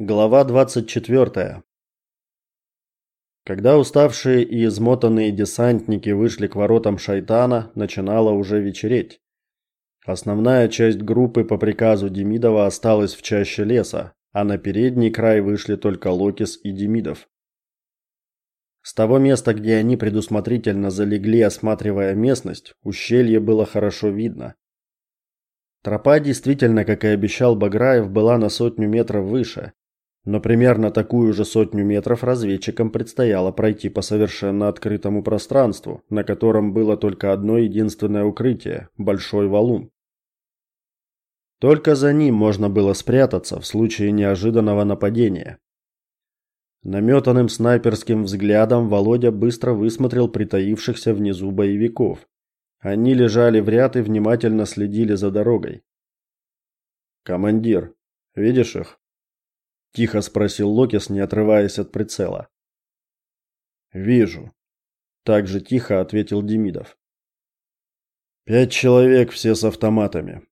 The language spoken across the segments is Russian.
Глава 24. Когда уставшие и измотанные десантники вышли к воротам Шайтана, начинало уже вечереть. Основная часть группы по приказу Демидова осталась в чаще леса, а на передний край вышли только Локис и Демидов. С того места, где они предусмотрительно залегли, осматривая местность, ущелье было хорошо видно. Тропа действительно, как и обещал Баграев, была на сотню метров выше, но примерно такую же сотню метров разведчикам предстояло пройти по совершенно открытому пространству, на котором было только одно единственное укрытие большой валун. Только за ним можно было спрятаться в случае неожиданного нападения. Наметанным снайперским взглядом Володя быстро высмотрел притаившихся внизу боевиков. Они лежали в ряд и внимательно следили за дорогой. Командир, видишь их? Тихо спросил Локис, не отрываясь от прицела. Вижу, так же тихо ответил Демидов. Пять человек, все с автоматами.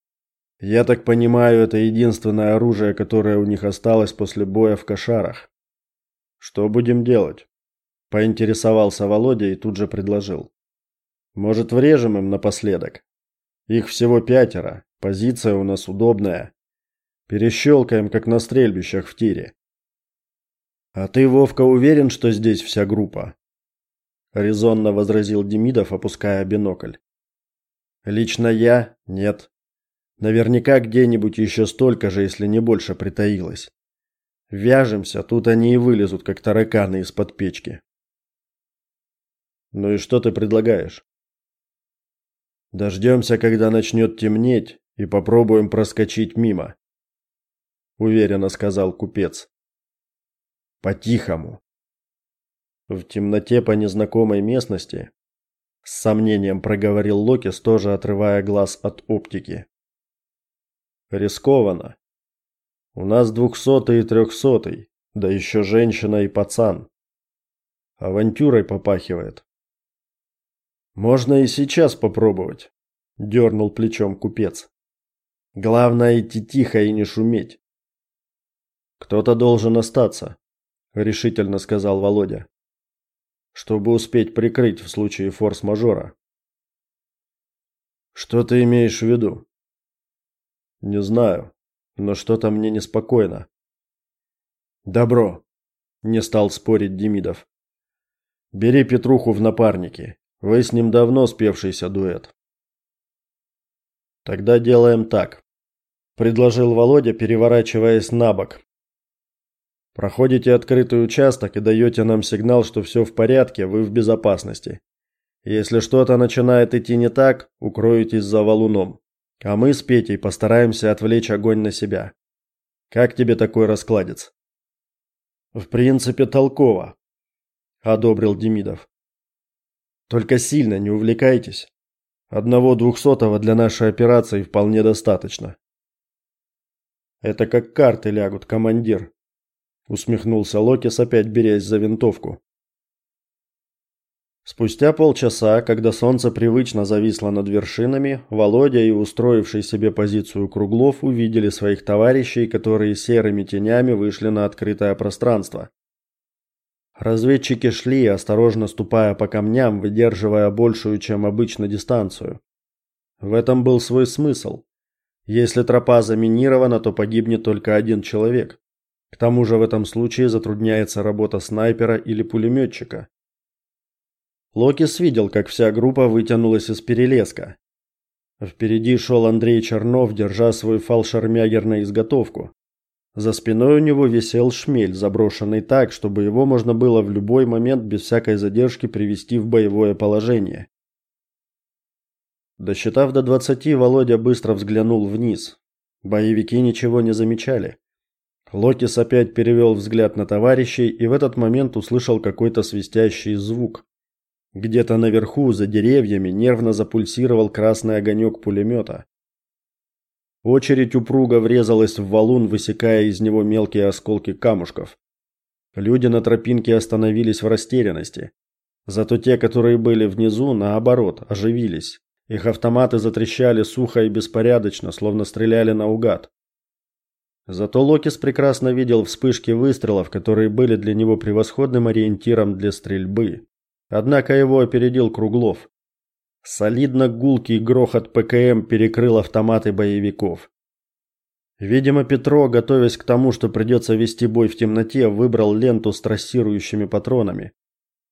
Я так понимаю, это единственное оружие, которое у них осталось после боя в Кошарах. Что будем делать? поинтересовался Володя и тут же предложил. Может, врежем им напоследок? Их всего пятеро. Позиция у нас удобная. Перещелкаем, как на стрельбищах в тире. А ты, Вовка, уверен, что здесь вся группа? резонно возразил Демидов, опуская бинокль. Лично я нет. Наверняка где-нибудь еще столько же, если не больше притаилось. Вяжемся, тут они и вылезут, как тараканы из-под печки. Ну и что ты предлагаешь? Дождемся, когда начнет темнеть, и попробуем проскочить мимо уверенно сказал купец. По-тихому. В темноте по незнакомой местности с сомнением проговорил Локис, тоже отрывая глаз от оптики. Рискованно. У нас двухсотый и трехсотый, да еще женщина и пацан. Авантюрой попахивает. Можно и сейчас попробовать, дернул плечом купец. Главное идти тихо и не шуметь. Кто-то должен остаться, решительно сказал Володя. Чтобы успеть прикрыть в случае форс-мажора. Что ты имеешь в виду? Не знаю, но что-то мне неспокойно. Добро, не стал спорить Демидов. Бери Петруху в напарники. Вы с ним давно спевшийся дуэт. Тогда делаем так, предложил Володя, переворачиваясь на бок, Проходите открытый участок и даете нам сигнал, что все в порядке, вы в безопасности. Если что-то начинает идти не так, укройтесь за валуном. А мы с Петей постараемся отвлечь огонь на себя. Как тебе такой раскладец? В принципе, толково, одобрил Демидов. Только сильно не увлекайтесь. Одного двухсотого для нашей операции вполне достаточно. Это как карты лягут, командир, усмехнулся Локис, опять берясь за винтовку. Спустя полчаса, когда солнце привычно зависло над вершинами, Володя и устроивший себе позицию Круглов увидели своих товарищей, которые серыми тенями вышли на открытое пространство. Разведчики шли, осторожно ступая по камням, выдерживая большую, чем обычно, дистанцию. В этом был свой смысл. Если тропа заминирована, то погибнет только один человек. К тому же в этом случае затрудняется работа снайпера или пулеметчика. Локис видел, как вся группа вытянулась из перелеска. Впереди шел Андрей Чернов, держа свой фалшермягер на изготовку. За спиной у него висел шмель, заброшенный так, чтобы его можно было в любой момент без всякой задержки привести в боевое положение. Досчитав до двадцати, Володя быстро взглянул вниз. Боевики ничего не замечали. Локис опять перевел взгляд на товарищей и в этот момент услышал какой-то свистящий звук. Где-то наверху, за деревьями, нервно запульсировал красный огонек пулемета. Очередь упруго врезалась в валун, высекая из него мелкие осколки камушков. Люди на тропинке остановились в растерянности. Зато те, которые были внизу, наоборот, оживились. Их автоматы затрещали сухо и беспорядочно, словно стреляли наугад. Зато Локис прекрасно видел вспышки выстрелов, которые были для него превосходным ориентиром для стрельбы. Однако его опередил Круглов. Солидно гулкий грохот ПКМ перекрыл автоматы боевиков. Видимо, Петро, готовясь к тому, что придется вести бой в темноте, выбрал ленту с трассирующими патронами.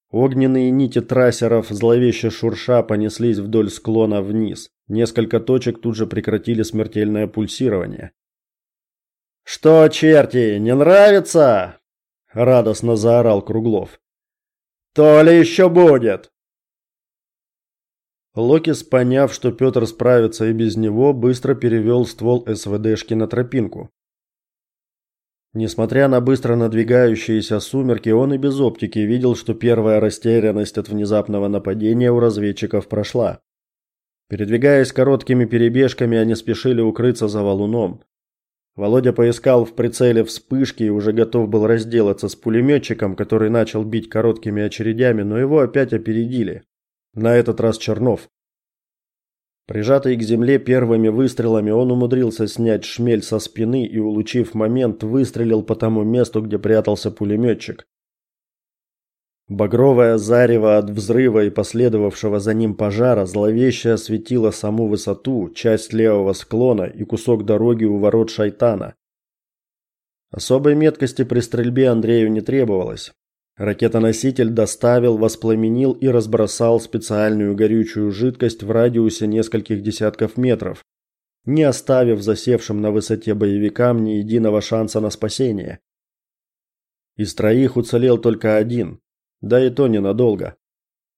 Огненные нити трассеров зловеще шурша понеслись вдоль склона вниз. Несколько точек тут же прекратили смертельное пульсирование. Что, черти, не нравится? радостно заорал Круглов. То ли еще будет. Локис, поняв, что Петр справится и без него, быстро перевел ствол СВДшки на тропинку. Несмотря на быстро надвигающиеся сумерки, он и без оптики видел, что первая растерянность от внезапного нападения у разведчиков прошла. Передвигаясь короткими перебежками, они спешили укрыться за валуном. Володя поискал в прицеле вспышки и уже готов был разделаться с пулеметчиком, который начал бить короткими очередями, но его опять опередили. На этот раз Чернов. Прижатый к земле первыми выстрелами, он умудрился снять шмель со спины и, улучив момент, выстрелил по тому месту, где прятался пулеметчик. Багровое зарево от взрыва и последовавшего за ним пожара зловеще осветило саму высоту, часть левого склона и кусок дороги у ворот Шайтана. Особой меткости при стрельбе Андрею не требовалось. Ракетоноситель доставил, воспламенил и разбросал специальную горючую жидкость в радиусе нескольких десятков метров, не оставив засевшим на высоте боевикам ни единого шанса на спасение. Из троих уцелел только один, да и то ненадолго.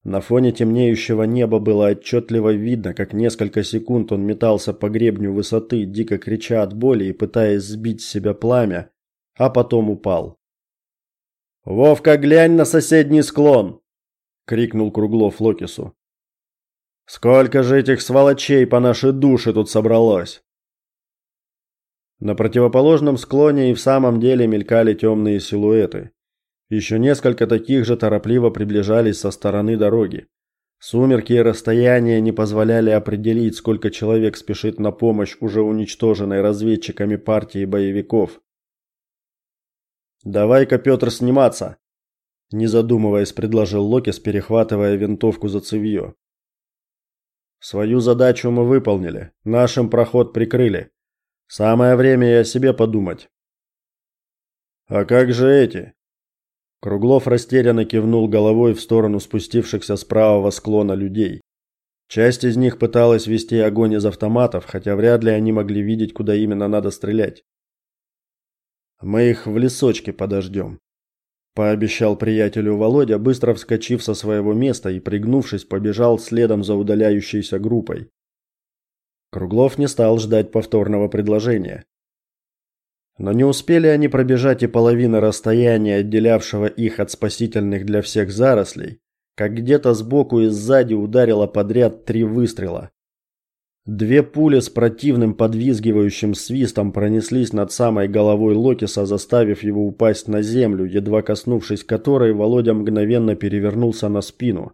На фоне темнеющего неба было отчетливо видно, как несколько секунд он метался по гребню высоты, дико крича от боли и пытаясь сбить с себя пламя, а потом упал. «Вовка, глянь на соседний склон!» — крикнул Круглов Локису. «Сколько же этих сволочей по нашей душе тут собралось!» На противоположном склоне и в самом деле мелькали темные силуэты. Еще несколько таких же торопливо приближались со стороны дороги. Сумерки и расстояние не позволяли определить, сколько человек спешит на помощь уже уничтоженной разведчиками партии боевиков. Давай-ка, Петр, сниматься, не задумываясь, предложил Локис, перехватывая винтовку за цевьё. Свою задачу мы выполнили, нашим проход прикрыли. Самое время и о себе подумать. А как же эти? Круглов растерянно кивнул головой в сторону спустившихся с правого склона людей. Часть из них пыталась вести огонь из автоматов, хотя вряд ли они могли видеть, куда именно надо стрелять. Мы их в лесочке подождем», – пообещал приятелю Володя, быстро вскочив со своего места и пригнувшись, побежал следом за удаляющейся группой. Круглов не стал ждать повторного предложения. Но не успели они пробежать и половины расстояния, отделявшего их от спасительных для всех зарослей, как где-то сбоку и сзади ударило подряд три выстрела. Две пули с противным подвизгивающим свистом пронеслись над самой головой Локиса, заставив его упасть на землю, едва коснувшись которой Володя мгновенно перевернулся на спину.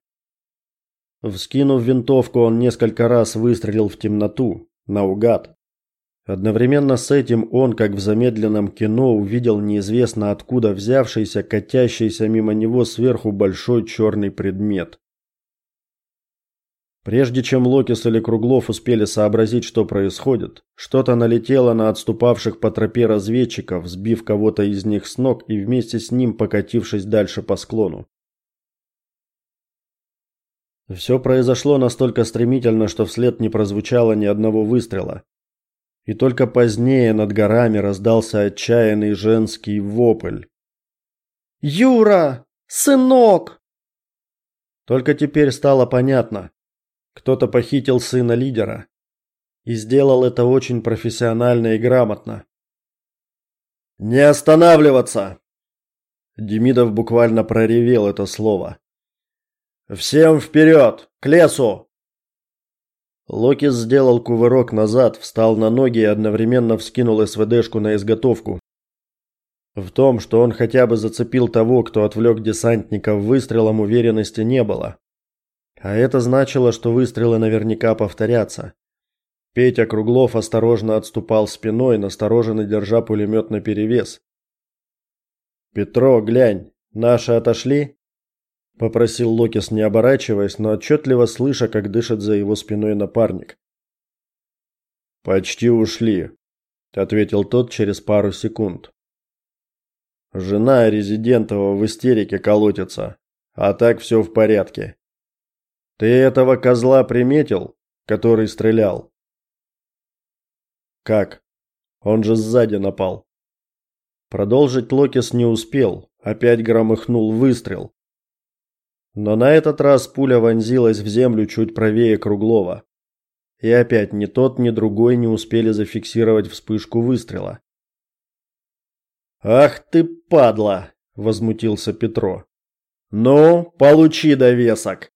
Вскинув винтовку, он несколько раз выстрелил в темноту, наугад. Одновременно с этим он, как в замедленном кино, увидел неизвестно откуда взявшийся, катящийся мимо него сверху большой черный предмет. Прежде чем Локис или Круглов успели сообразить, что происходит, что-то налетело на отступавших по тропе разведчиков, сбив кого-то из них с ног и вместе с ним покатившись дальше по склону. Все произошло настолько стремительно, что вслед не прозвучало ни одного выстрела. И только позднее над горами раздался отчаянный женский вопль. «Юра! Сынок!» Только теперь стало понятно, кто-то похитил сына лидера и сделал это очень профессионально и грамотно. Не останавливаться. Демидов буквально проревел это слово. Всем вперед, к лесу. Локис сделал кувырок назад, встал на ноги и одновременно вскинул СВДшку на изготовку. В том, что он хотя бы зацепил того, кто отвлек десантников выстрелом, уверенности не было. А это значило, что выстрелы наверняка повторятся. Петя Круглов осторожно отступал спиной, настороженно держа пулемет наперевес. «Петро, глянь, наши отошли?» Попросил Локис, не оборачиваясь, но отчетливо слыша, как дышит за его спиной напарник. Почти ушли, ответил тот через пару секунд. Жена резидентова в истерике колотится, а так все в порядке. Ты этого козла приметил, который стрелял? Как? Он же сзади напал. Продолжить Локис не успел, опять громыхнул выстрел. Но на этот раз пуля вонзилась в землю чуть правее Круглова. И опять ни тот, ни другой не успели зафиксировать вспышку выстрела. «Ах ты, падла!» – возмутился Петро. «Ну, получи довесок!»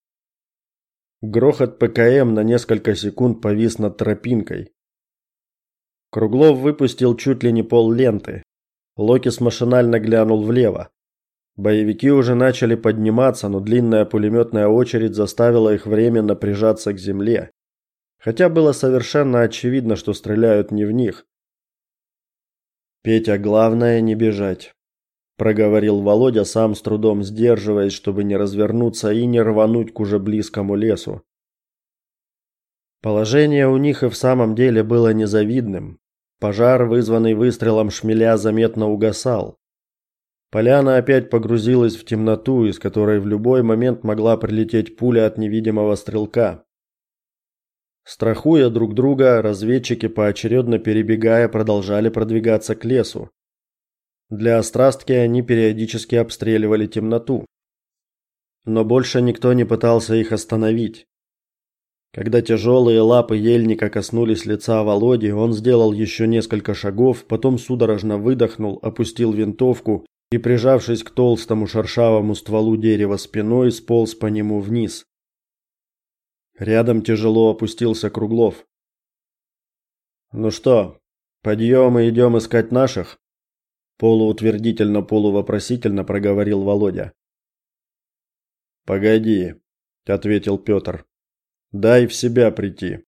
Грохот ПКМ на несколько секунд повис над тропинкой. Круглов выпустил чуть ли не пол ленты. Локис машинально глянул влево. Боевики уже начали подниматься, но длинная пулеметная очередь заставила их временно прижаться к земле. Хотя было совершенно очевидно, что стреляют не в них. Петя, главное не бежать, проговорил Володя, сам с трудом сдерживаясь, чтобы не развернуться и не рвануть к уже близкому лесу. Положение у них и в самом деле было незавидным. Пожар, вызванный выстрелом шмеля, заметно угасал. Поляна опять погрузилась в темноту, из которой в любой момент могла прилететь пуля от невидимого стрелка. Страхуя друг друга, разведчики поочередно перебегая продолжали продвигаться к лесу. Для острастки они периодически обстреливали темноту. Но больше никто не пытался их остановить. Когда тяжелые лапы ельника коснулись лица Володи, он сделал еще несколько шагов, потом судорожно выдохнул, опустил винтовку и, прижавшись к толстому шершавому стволу дерева спиной, сполз по нему вниз. Рядом тяжело опустился Круглов. Ну что, подъем и идем искать наших? полуутвердительно, полувопросительно проговорил Володя. Погоди, ответил Петр. Дай в себя прийти.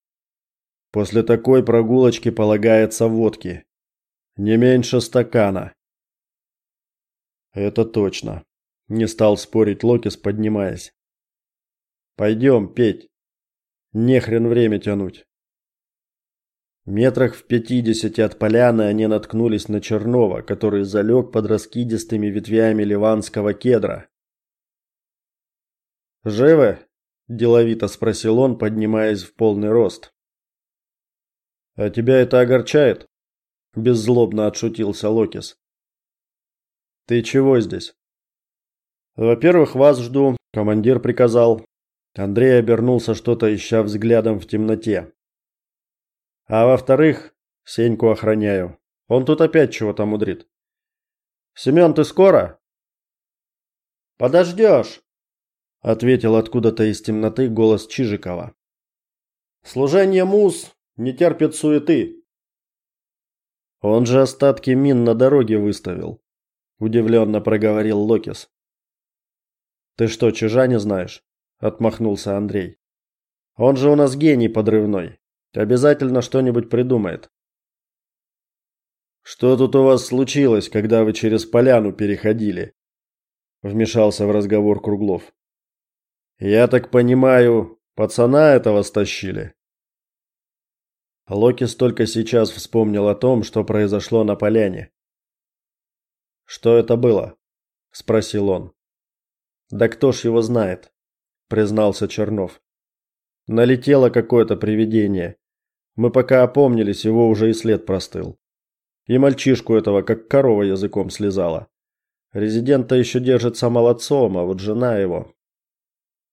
После такой прогулочки полагается водки. Не меньше стакана. Это точно. Не стал спорить Локис, поднимаясь. Пойдем, Петь. Не хрен время тянуть. Метрах в пятидесяти от поляны они наткнулись на Чернова, который залег под раскидистыми ветвями ливанского кедра. «Живы?» – деловито спросил он, поднимаясь в полный рост. «А тебя это огорчает?» – беззлобно отшутился Локис. Ты чего здесь? Во-первых, вас жду, командир приказал. Андрей обернулся, что-то ища взглядом в темноте. А во-вторых, Сеньку охраняю. Он тут опять чего-то мудрит. Семен, ты скоро? Подождешь, ответил откуда-то из темноты голос Чижикова. Служение мус не терпит суеты. Он же остатки мин на дороге выставил удивленно проговорил Локис. Ты что, чужа не знаешь? отмахнулся Андрей. Он же у нас гений подрывной. Обязательно что-нибудь придумает. Что тут у вас случилось, когда вы через поляну переходили? вмешался в разговор Круглов. Я так понимаю, пацана этого стащили. Локис только сейчас вспомнил о том, что произошло на поляне. Что это было? спросил он. Да кто ж его знает, признался Чернов. Налетело какое-то привидение. Мы пока опомнились, его уже и след простыл. И мальчишку этого как корова языком слезала. Резидента еще держится молодцом, а вот жена его.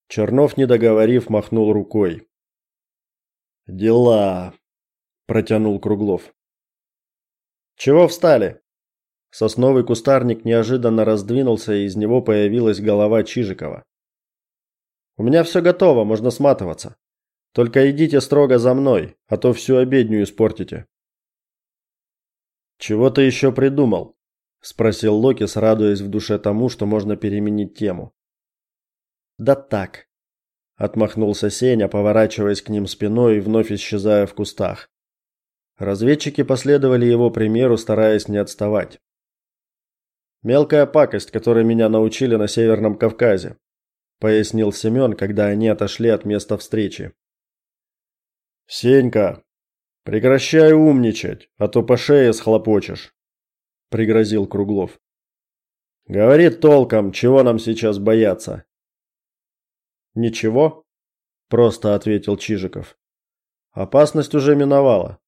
Чернов, не договорив, махнул рукой. Дела, протянул Круглов. Чего встали? Сосновый кустарник неожиданно раздвинулся, и из него появилась голова Чижикова. У меня все готово, можно сматываться. Только идите строго за мной, а то всю обедню испортите. Чего ты еще придумал? спросил Локис, радуясь в душе тому, что можно переменить тему. Да так. отмахнулся Сеня, поворачиваясь к ним спиной и вновь исчезая в кустах. Разведчики последовали его примеру, стараясь не отставать. Мелкая пакость, которой меня научили на Северном Кавказе, пояснил Семен, когда они отошли от места встречи. Сенька, прекращай умничать, а то по шее схлопочешь, пригрозил Круглов. Говори толком, чего нам сейчас бояться? Ничего, просто ответил Чижиков. Опасность уже миновала.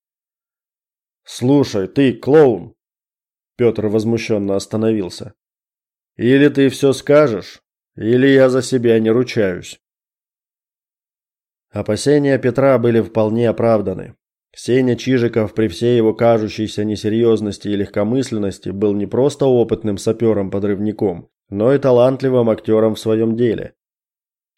Слушай, ты клоун. Петр возмущенно остановился. Или ты все скажешь, или я за себя не ручаюсь. Опасения Петра были вполне оправданы. Сеня Чижиков при всей его кажущейся несерьезности и легкомысленности был не просто опытным сапером-подрывником, но и талантливым актером в своем деле.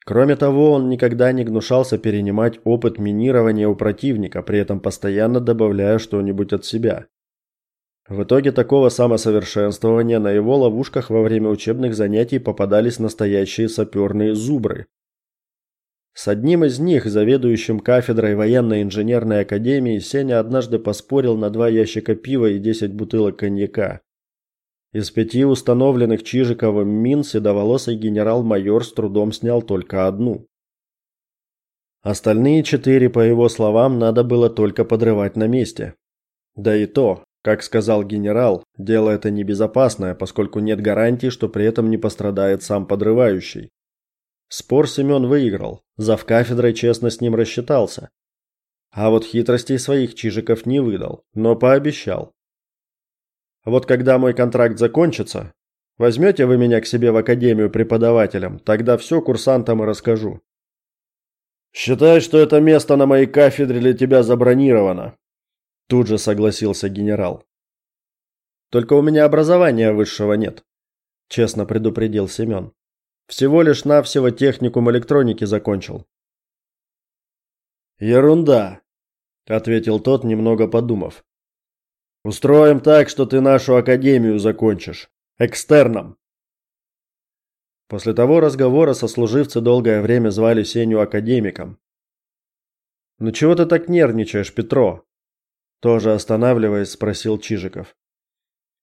Кроме того, он никогда не гнушался перенимать опыт минирования у противника, при этом постоянно добавляя что-нибудь от себя. В итоге такого самосовершенствования на его ловушках во время учебных занятий попадались настоящие саперные зубры. С одним из них, заведующим кафедрой военной инженерной академии, Сеня однажды поспорил на два ящика пива и 10 бутылок коньяка. Из пяти установленных Чижиковым мин седоволосый генерал-майор с трудом снял только одну. Остальные четыре, по его словам, надо было только подрывать на месте. Да и то, как сказал генерал, дело это небезопасное, поскольку нет гарантии, что при этом не пострадает сам подрывающий. Спор Семен выиграл, зав кафедрой честно с ним рассчитался. А вот хитростей своих Чижиков не выдал, но пообещал. Вот когда мой контракт закончится, возьмете вы меня к себе в академию преподавателем, тогда все курсантам и расскажу. Считай, что это место на моей кафедре для тебя забронировано, тут же согласился генерал. Только у меня образования высшего нет, честно предупредил Семен. Всего лишь навсего техникум электроники закончил. Ерунда, ответил тот, немного подумав. Устроим так, что ты нашу академию закончишь экстерном. После того разговора сослуживцы долгое время звали Сеню академиком. Ну чего ты так нервничаешь, Петро? Тоже останавливаясь, спросил Чижиков.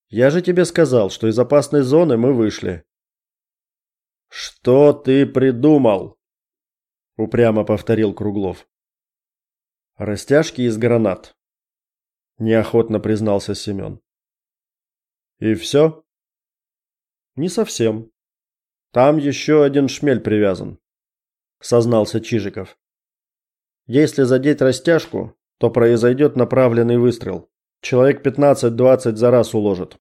Я же тебе сказал, что из опасной зоны мы вышли. Что ты придумал? упрямо повторил Круглов. Растяжки из гранат, неохотно признался Семен. И все? Не совсем. Там еще один шмель привязан, сознался Чижиков. Если задеть растяжку, то произойдет направленный выстрел. Человек 15-20 за раз уложит.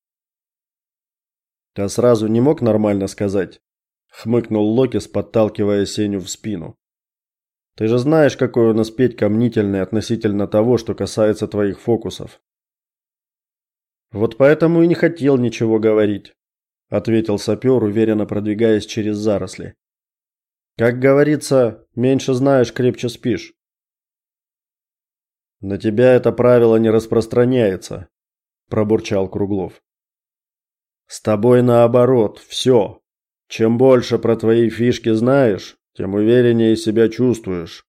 Ты сразу не мог нормально сказать, хмыкнул Локис, подталкивая Сеню в спину. Ты же знаешь, какой у нас Петька мнительный относительно того, что касается твоих фокусов. Вот поэтому и не хотел ничего говорить, ответил сапер, уверенно продвигаясь через заросли. Как говорится, меньше знаешь, крепче спишь. На тебя это правило не распространяется, пробурчал Круглов. С тобой наоборот, все. Чем больше про твои фишки знаешь, тем увереннее себя чувствуешь.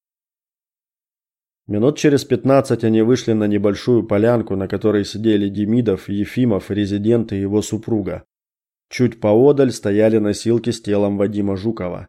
Минут через пятнадцать они вышли на небольшую полянку, на которой сидели Демидов, Ефимов, резидент и его супруга. Чуть поодаль стояли носилки с телом Вадима Жукова.